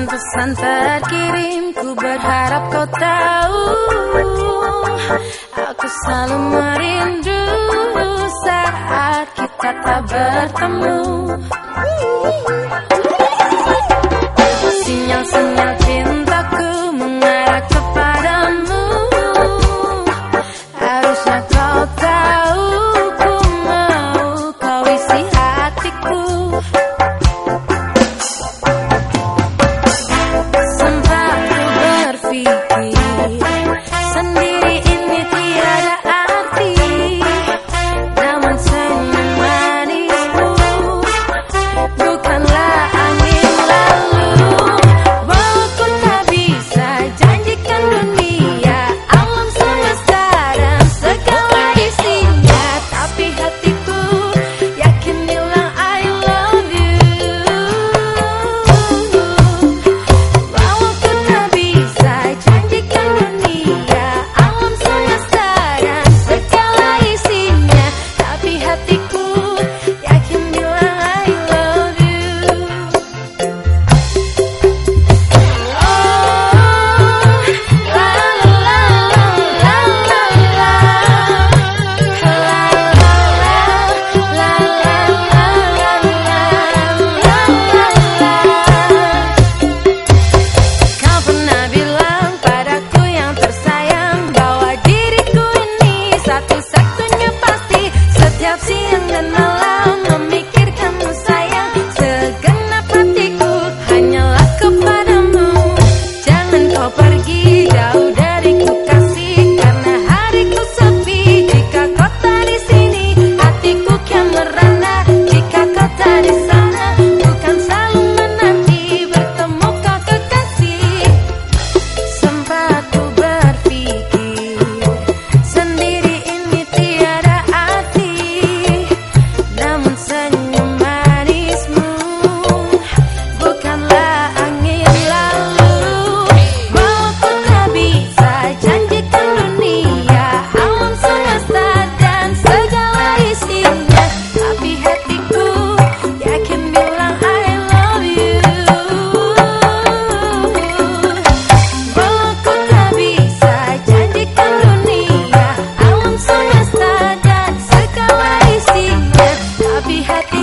Pesan-pesan terkirim Ku berharap kau tahu. Aku selalu merindu Saat kita tak bertemu Be happy.